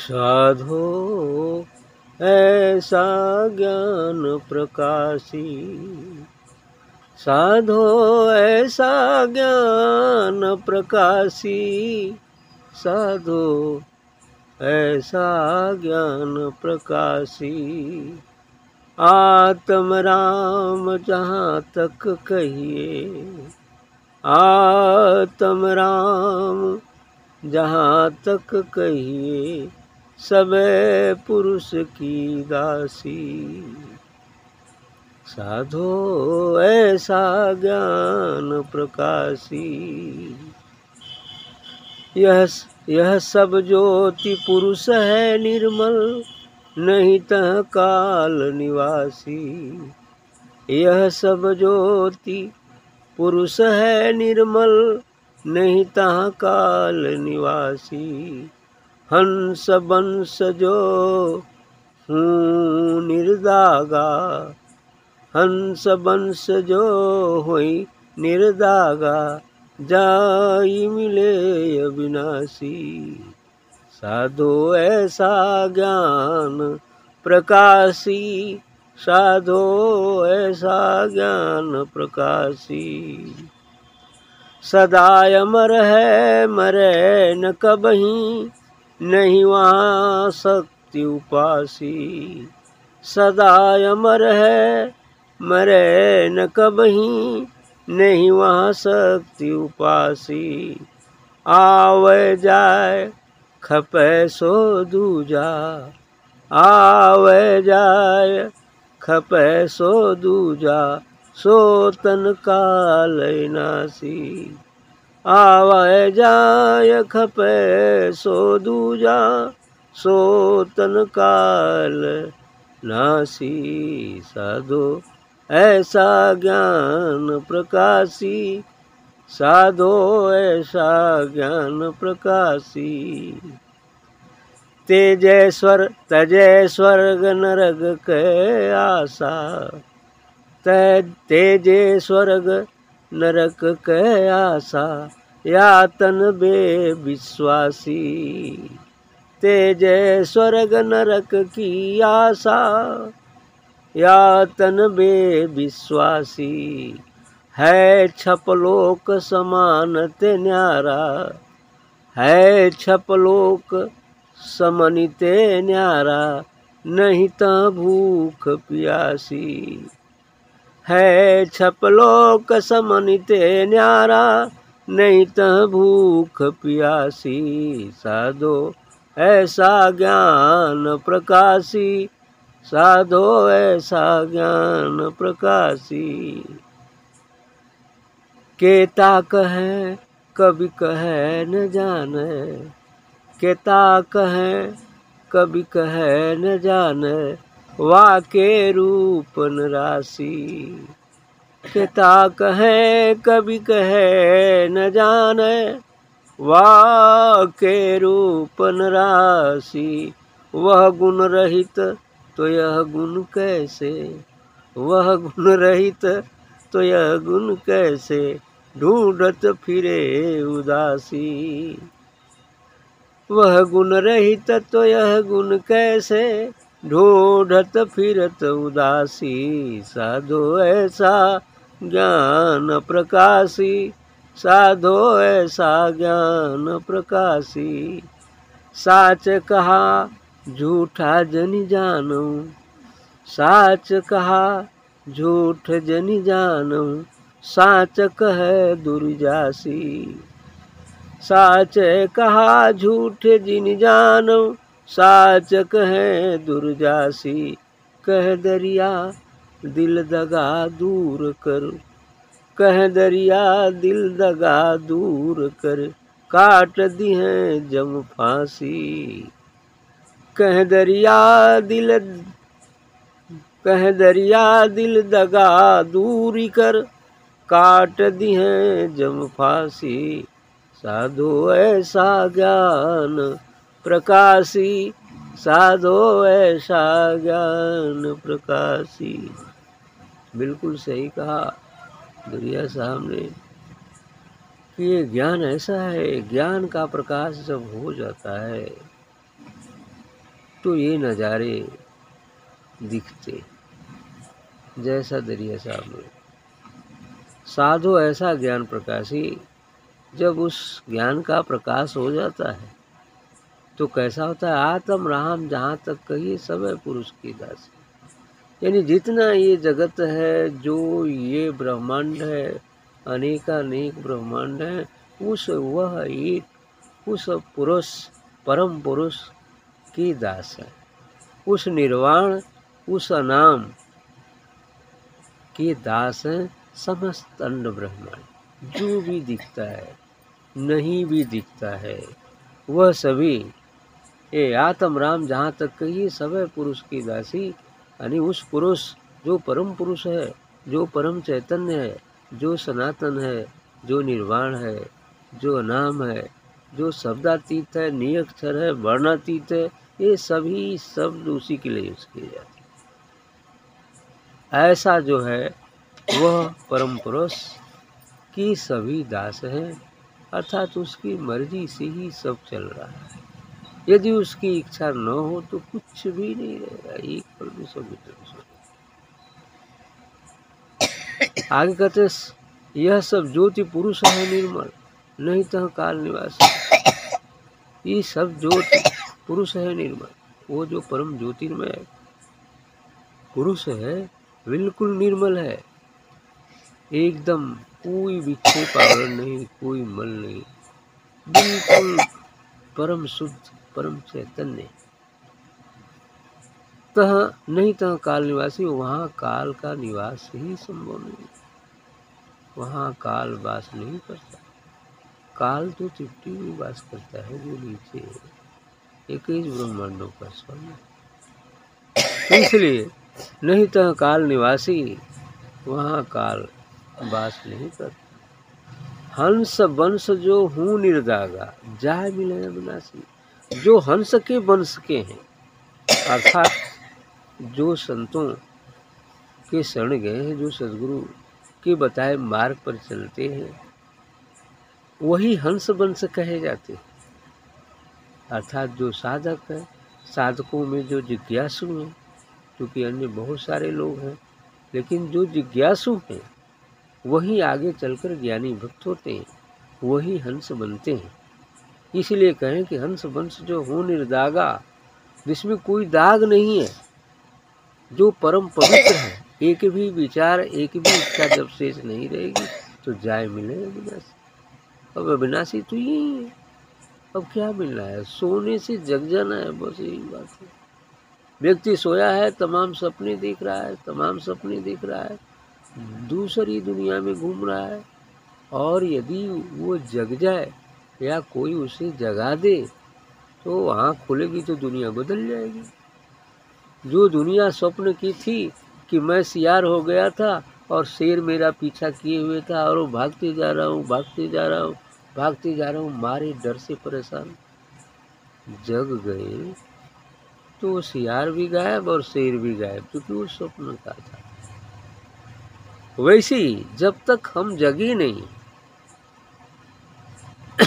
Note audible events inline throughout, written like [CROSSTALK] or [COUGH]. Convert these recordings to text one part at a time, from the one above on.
साधो, ऐसा ज्ञान प्रकाशी। साधो, ऐसा ज्ञान प्रकाशी। साधो, ऐसा ज्ञान प्रकाशी। आत्म राम जहाँ तक कहिए, आत्म राम जहाँ तक कहिए। सब पुरुष की दासी। साधो ऐसा ज्ञान प्रकाशी। यह यह सब ज्योति पुरुष है निर्मल, नहीं तह काल निवासी। यह सब ज्योति पुरुष है निर्मल, नहीं तह काल निवासी। हंस बंस जो हूँ निर्दागा। हंस बंस जो हुई निर्दागा, जाई मिले अविनाशी। साधो ऐसा ज्ञान प्रकाशी, साधो ऐसा ज्ञान प्रकाशी। सदा अमर है, मरे न कबही नहीं वहाँ शक्ति उपासी। सदा अमर है, मरे न कबही नहीं वहाँ शक्ति उपासी। आवे जाए, खपे सो दूजा। आवे जाए, खपे सो दूजा। सो तन काल नासी। आवे जाय खपे सो दूजा, सो तन काल नासी साधो। ऐसा ज्ञान प्रकाशी, साधो ऐसा ज्ञान प्रकाशी। तेजेश्वर तजय स्वर्ग नरग के आशा तेजे स्वर्ग नरक के आशा, यातन बे विश्वासी तेजे स्वर्ग नरक की आशा, यातन बे विश्वासी है छपलोक समान ते न्यारा, है छपलोक समनिते न्यारा, नहीं ता भूख प्यासी। है छपलोक समनिते न्यारा, नहीं त भूख प्यासी साधो, ऐसा ज्ञान प्रकाशी, साधो, ऐसा ज्ञान प्रकाशी। केता कहे कभी कहे, न जाने। केता कहे कभी कहे, न जाने। वाके रूप राशि केता कहे, कभी कहे, न जाने। वाके रूप राशि वह गुण रहित तो यह गुण कैसे? वह गुण रहित तो यह गुण कैसे? ढूंढत फिरे उदासी। वह गुण रहित तो यह गुण कैसे? ढूंढत फिरत उदासी, साधो ऐसा ज्ञान प्रकाशी, साधो ऐसा ज्ञान प्रकाशी। साच कहा, झूठा जन जानू साच कहा, झूठ जन जानू साच कह दुर्जासी। साच कहा, झूठ जिन जानो साच कहे दुर्जासी, कह दरिया, दिल दगा दूर कर। कह दरिया, दिल दगा दूर कर, काट दी है जम फांसी। कह दरिया, दिल, कह दरिया, दिल दगा दूरी कर, काट दी है जम फांसी। साधो ऐसा ज्ञान प्रकाशी, साधो ऐसा ज्ञान प्रकाशी। बिल्कुल सही कहा दुरिया साहब ने कि ये ज्ञान ऐसा है, ज्ञान का प्रकाश जब हो जाता है तो ये नज़ारे दिखते। जैसा दरिया साहब ने साधो ऐसा ज्ञान प्रकाशी, जब उस ज्ञान का प्रकाश हो जाता है तो कैसा होता है? आत्म राम, जहाँ तक कहिए सब है पुरुष की दासी। यानी जितना ये जगत है, जो ये ब्रह्मांड है, अनेकानेक ब्रह्मांड है, उस वह एक, उस पुरुष, परम पुरुष की दास है। उस निर्वाण, उस अनाम के दास है समस्त अंड ब्रह्मांड। जो भी दिखता है, नहीं भी दिखता है, वह सभी ये आत्म राम, जहाँ तक कहिए है पुरुष की दासी। यानी उस पुरुष जो परम पुरुष है, जो परम चैतन्य है, जो सनातन है, जो निर्वाण है, जो अनाम है, जो शब्दातीत है नियक्षर है, वर्णातीत है, ये सभी शब्द उसी के लिए यूज़ किए जाते हैं। ऐसा जो है, वह परम पुरुष की सभी दास हैं, अर्थात उसकी मर्ज़ी से ही सब चल रहा है। यदि उसकी इच्छा न हो तो कुछ भी नहीं रहेगा, एक पल भी सब आगे कहते यह सब ज्योति पुरुष है निर्मल, नहीं तो काल निवास ये सब ज्योति पुरुष है निर्मल, वो जो परम ज्योतिर्मय पुरुष है, बिल्कुल निर्मल है। एकदम कोई विक्षेप आवरण नहीं, कोई मल नहीं। बिल्कुल परम शुद्ध परम चैतन्य। तह नहीं तह काल निवासी, वहाँ काल का निवास ही संभव नहीं। वहाँ काल वास नहीं करता। काल तो चिट्टी में वास करता है जो नीचे एक ही ब्रह्मांडों का स्वामी इसलिए नहीं तह काल निवासी, वहाँ काल वास नहीं करता। हंस वंश जो हूँ निर्दागा जाय मिले विनाशी जो हंस के वंश के हैं। अर्थात जो संतों के शरण गए हैं, जो सदगुरु के बताए मार्ग पर चलते हैं, वही हंस वंश कहे जाते हैं। अर्थात जो साधक है, साधकों में जो जिज्ञासु हैं, क्योंकि अन्य बहुत सारे लोग हैं, लेकिन जो जिज्ञासु हैं, वही आगे चलकर ज्ञानी भक्त होते हैं, वही हंस बनते हैं। इसलिए कहें कि हंस वंश जो हो निर्दागा, जिसमें कोई दाग नहीं है, जो परम पवित्र है, एक भी विचार, एक भी इच्छा जब शेष नहीं रहेगी तो जाय मिले अविनाशी अब अविनाशी तो यही है। अब क्या मिलना है? सोने से जग जाना है, बस यही बात है। व्यक्ति सोया है, तमाम सपने देख रहा है, तमाम सपने देख रहा है, दूसरी दुनिया में घूम रहा है, और यदि वो जग जाए या कोई उसे जगा दे तो वहाँ खुलेगी तो दुनिया बदल जाएगी। जो दुनिया स्वप्न की थी कि मैं सियार हो गया था और शेर मेरा पीछा किए हुए था और वो भागते जा रहा हूँ, भागते जा रहा हूँ, भागते जा रहा हूँ, मारे डर से परेशान। जग गए तो वो सियार भी गायब और शेर भी गायब, क्योंकि वो स्वप्न का था। वैसे ही जब तक हम जगे नहीं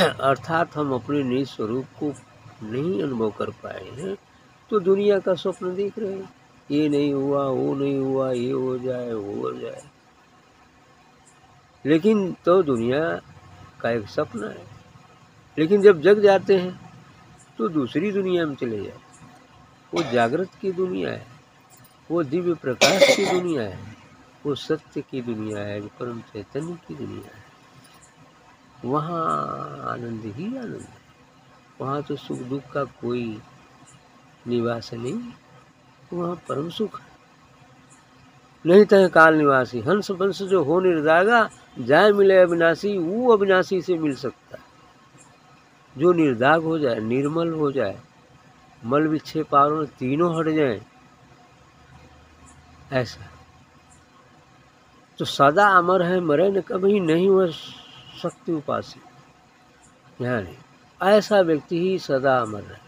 [COUGHS] अर्थात हम अपने निज स्वरूप को नहीं अनुभव कर पाए हैं तो दुनिया का स्वप्न देख रहे हैं। ये नहीं हुआ, वो नहीं हुआ, ये हो जाए, वो हो जाए। लेकिन तो दुनिया का एक सपना है। लेकिन जब जग जाते हैं तो दूसरी दुनिया में चले जाते वो जागृत की दुनिया है, वो दिव्य प्रकाश की दुनिया है, वो सत्य की दुनिया है परम चैतन्य की दुनिया है। वहाँ आनंद ही आनंद। वहाँ तो सुख दुख का कोई निवास नहीं, वहाँ परम सुख। नहीं तो काल निवासी, हंस वंश जो हो निर्दागा जाए मिले अविनाशी वो अविनाशी से मिल सकता। जो निर्दाग हो जाए, निर्मल हो जाए, मल विच्छे आवरण तीनों हट जाए, ऐसा। तो सदा अमर है, मरे न कभी नहीं वह शक्ति उपासी। ध्यान ऐसा व्यक्ति ही सदा अमर है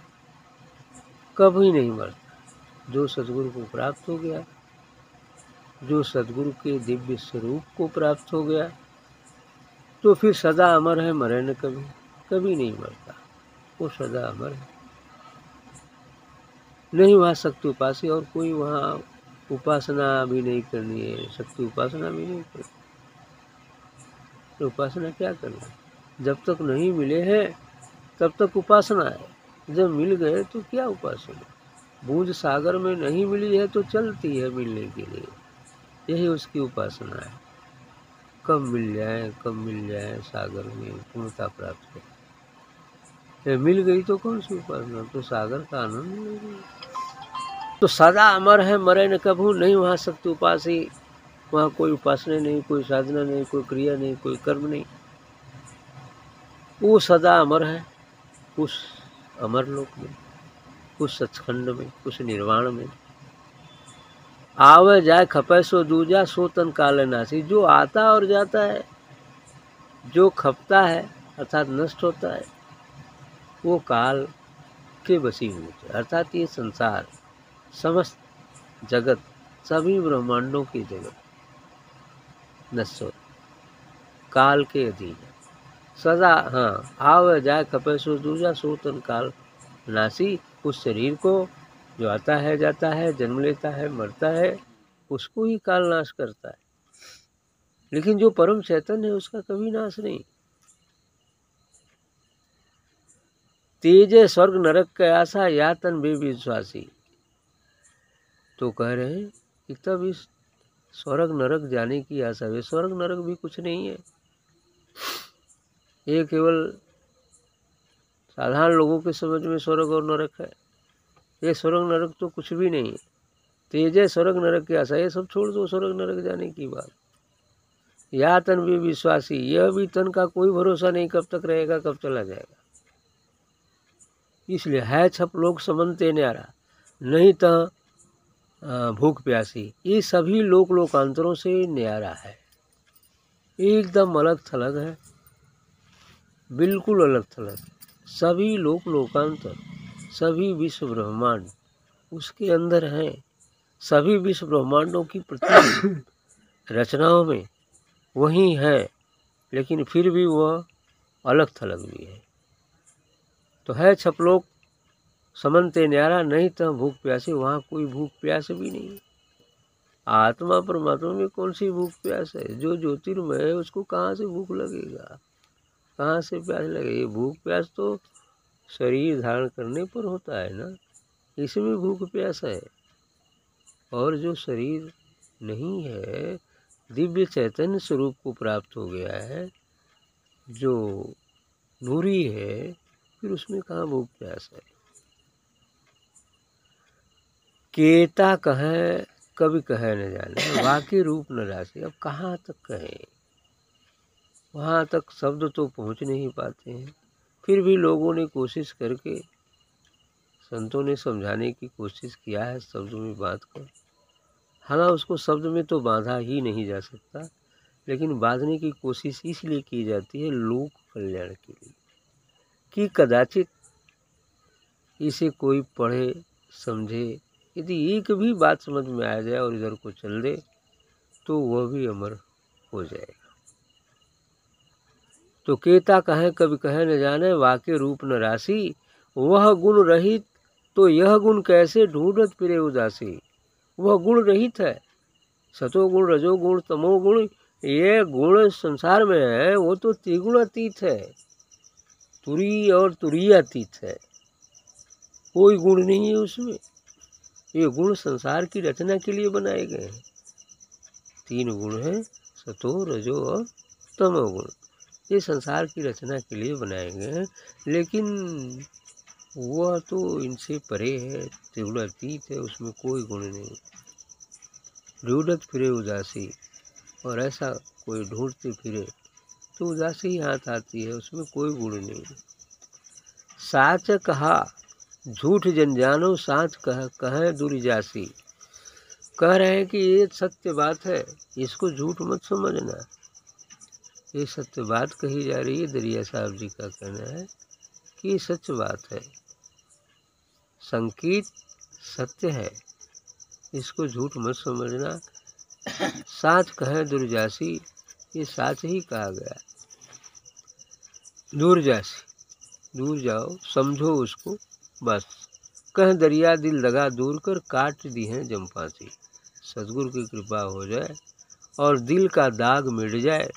कभी नहीं मरता। जो सदगुरु को प्राप्त हो गया, जो सदगुरु के दिव्य स्वरूप को प्राप्त हो गया तो फिर सदा अमर है, मरे न कभी। कभी नहीं मरता। वो सदा अमर है। नहीं वहाँ शक्ति उपासी और कोई वहाँ उपासना भी नहीं करनी है। शक्ति उपासना भी नहीं करनी। तो उपासना क्या करना जब तक नहीं मिले हैं, तब तक उपासना है। जब मिल गए तो क्या उपासना? बूझ सागर में नहीं मिली है तो चलती है मिलने के लिए। यही उसकी उपासना है। कब मिल जाए, कब मिल जाए सागर में पूर्णता प्राप्त हो मिल गई तो कौन सी उपासना? तो सागर का आनंद ले तो सदा अमर है, मरे न कभू, नहीं वहाँ सकते उपासी। वहाँ कोई उपासना नहीं, कोई साधना नहीं, कोई क्रिया नहीं, कोई कर्म नहीं। वो सदा अमर है, उस अमर लोक में, उस सचखंड में, उस निर्वाण में। आवे जाए खपे सो दूजा, सो तन काले नासी। जो आता और जाता है, जो खपता है, अर्थात नष्ट होता है, वो काल के बसी हुए अर्थात ये संसार, समस्त जगत, सभी ब्रह्मांडों की जगत। हो काल के अधीन। सदा हाँ आव जाए सो दूजा सो तन काल। नासी, उस शरीर को जो आता है, जाता है, जन्म लेता है, मरता है, उसको ही काल नाश करता है। लेकिन जो परम चैतन्य है, उसका कभी नाश नहीं। तेजे स्वर्ग नरक के आशा या तन बेविश्वासी। तो कह रहे हैं कि तब इस स्वर्ग नरक जाने की आशा है। स्वर्ग नरक भी कुछ नहीं है। ये केवल साधारण लोगों के समझ में स्वर्ग और नरक है। ये स्वर्ग नरक तो कुछ भी नहीं है। तेजय स्वर्ग नरक की आशा ये सब छोड़ दो स्वर्ग नरक जाने की बात। या तन भी विश्वासी, यह भी तन का कोई भरोसा नहीं कब तक रहेगा, कब चला जाएगा। इसलिए है छप लोग समनते न्यारा नहीं तो भूख प्यासी, ये सभी लोक लोकांतरों से न्यारा है। एकदम अलग थलग है। बिल्कुल अलग थलग। सभी लोक लोकांतर सभी विश्व ब्रह्मांड उसके अंदर हैं। सभी विश्व ब्रह्मांडों की प्रति [COUGHS] रचनाओं में वही है, लेकिन फिर भी वह अलग थलग भी है। तो है छपलोक समनते न्यारा, नहीं तो भूख प्यासे, वहाँ कोई भूख प्यास भी नहीं। आत्मा परमात्मा में कौन सी भूख प्यास है? जो ज्योतिर्मय है, उसको कहाँ से भूख लगेगा? कहाँ से प्यास लगेगी? भूख प्यास तो शरीर धारण करने पर होता है ना? इसमें भूख प्यास है। और जो शरीर नहीं है, दिव्य चैतन्य स्वरूप को प्राप्त हो गया है, जो नूरी है, फिर उसमें कहाँ भूख प्यास है? केता कहे, कभी कहे न जाने। वाक्य रूप न राशि। अब कहाँ तक कहें? वहाँ तक शब्द तो पहुँच नहीं पाते हैं। फिर भी लोगों ने कोशिश करके, संतों ने समझाने की कोशिश किया है शब्दों में बात कर हालाँकि उसको शब्द में तो बांधा ही नहीं जा सकता, लेकिन बांधने की कोशिश इसलिए की जाती है लोक कल्याण के लिए कि कदाचित इसे कोई पढ़े, समझे यदि एक भी बात समझ में आ जाए और इधर को चल दे तो वह भी अमर हो जाएगा। तो केता कहे कभी कहे, न जाने वाक्य रूप न राशि, वह गुण रहित तो यह गुण कैसे ढूंढत फिरे उदासी? वह गुण रहित है सतोगुण रजोगुण तमोगुण ये गुण संसार में है, वो तो त्रिगुण अतीत है। तुरी और तुरीय अतीत है, कोई गुण नहीं है उसमें। ये गुण संसार की रचना के लिए बनाए गए हैं। तीन गुण हैं, सतो, रजो और तमोगुण ये संसार की रचना के लिए बनाए गए हैं, लेकिन वह तो इनसे परे है त्रिगुणातीत है, उसमें कोई गुण नहीं। ढूंढत फिरे उदासी, और ऐसा कोई ढूंढते फिरे तो उदासी हाथ आती है, उसमें कोई गुण नहीं। साच कहा झूठ जन जानो साच कह, कहे दुर्जासी कह रहे हैं कि ये सत्य बात है, इसको झूठ मत समझना। ये सत्य बात कही जा रही है, दरिया साहब जी का कहना है कि ये सच बात है। संकेत सत्य है, इसको झूठ मत समझना। साच कहे दुर्जासी ये साच ही कहा गया। दूर जासी, दूर जाओ, समझो उसको। बस। कह दरिया दिल लगा दूर कर काट दी है जमफांसी सदगुरु की कृपा हो जाए और दिल का दाग मिट जाए।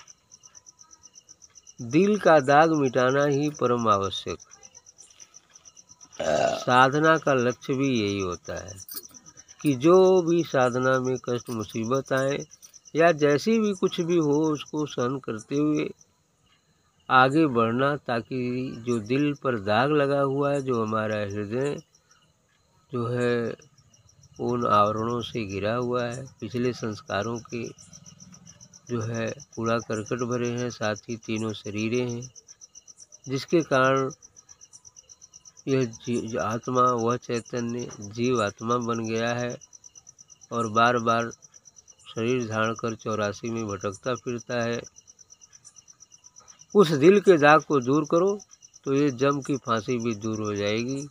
दिल का दाग मिटाना ही परम आवश्यक। साधना का लक्ष्य भी यही होता है कि जो भी साधना में कष्ट, मुसीबत आए या जैसी भी कुछ भी हो, उसको सहन करते हुए आगे बढ़ना ताकि जो दिल पर दाग लगा हुआ है, जो हमारा हृदय जो है, उन आवरणों से घिरा हुआ है। पिछले संस्कारों के जो है, कूड़ा करकट भरे हैं, साथ ही तीनों शरीरें हैं, जिसके कारण यह आत्मा, वह चैतन्य जीव आत्मा बन गया है और बार बार शरीर धारण कर चौरासी में भटकता फिरता है। उस दिल के दाग को दूर करो तो ये जम की फांसी भी दूर हो जाएगी।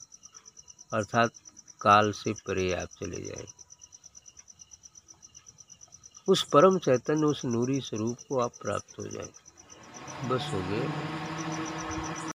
अर्थात काल से परे आप चले जाएँगे उस परम चैतन्य, उस नूरी स्वरूप को आप प्राप्त हो जाएँगे बस हो गए